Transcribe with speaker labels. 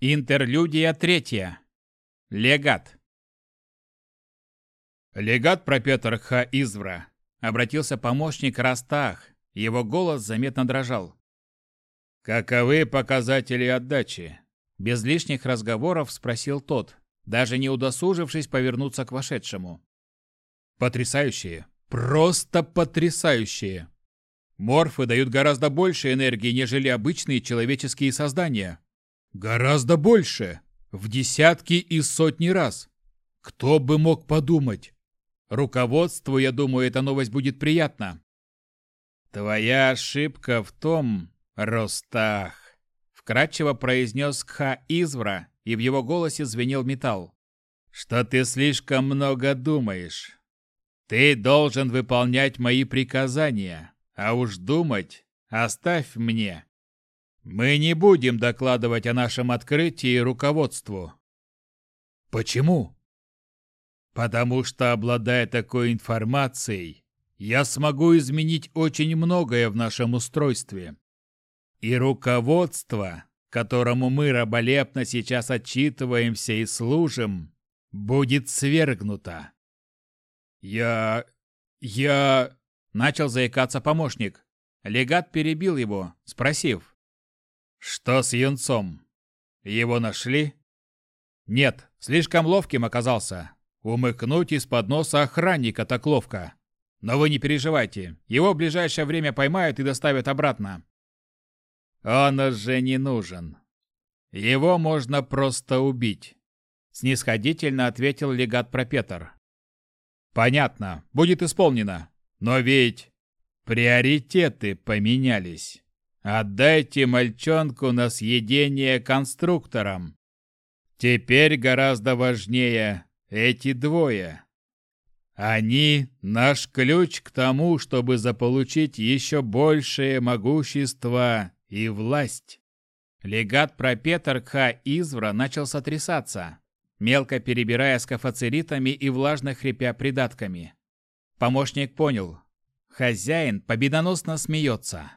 Speaker 1: Интерлюдия третья. Легат. Легат пропетр Ха Извра. Обратился помощник Растах. Его голос заметно дрожал. Каковы показатели отдачи? Без лишних разговоров спросил тот, даже не удосужившись повернуться к вошедшему. Потрясающие. Просто потрясающие. Морфы дают гораздо больше энергии, нежели обычные человеческие создания. Гораздо больше. В десятки и сотни раз. Кто бы мог подумать? Руководству, я думаю, эта новость будет приятна. Твоя ошибка в том, Ростах, вкратчиво произнес Кха Извра, и в его голосе звенел металл, что ты слишком много думаешь. Ты должен выполнять мои приказания, а уж думать оставь мне. Мы не будем докладывать о нашем открытии руководству. Почему? Потому что, обладая такой информацией, я смогу изменить очень многое в нашем устройстве. И руководство, которому мы раболепно сейчас отчитываемся и служим, будет свергнуто. Я... я... Начал заикаться помощник. Легат перебил его, спросив. «Что с юнцом? Его нашли?» «Нет, слишком ловким оказался. Умыкнуть из-под носа охранника так ловко. Но вы не переживайте, его в ближайшее время поймают и доставят обратно». «Он уже не нужен. Его можно просто убить», — снисходительно ответил легат Пропетр. «Понятно, будет исполнено. Но ведь приоритеты поменялись». Отдайте мальчонку на съедение конструкторам. Теперь гораздо важнее эти двое. Они – наш ключ к тому, чтобы заполучить еще большее могущество и власть. Легат Пропетр Кха Извра начал сотрясаться, мелко перебирая скафоцеритами и влажно хрипя придатками. Помощник понял. Хозяин победоносно смеется.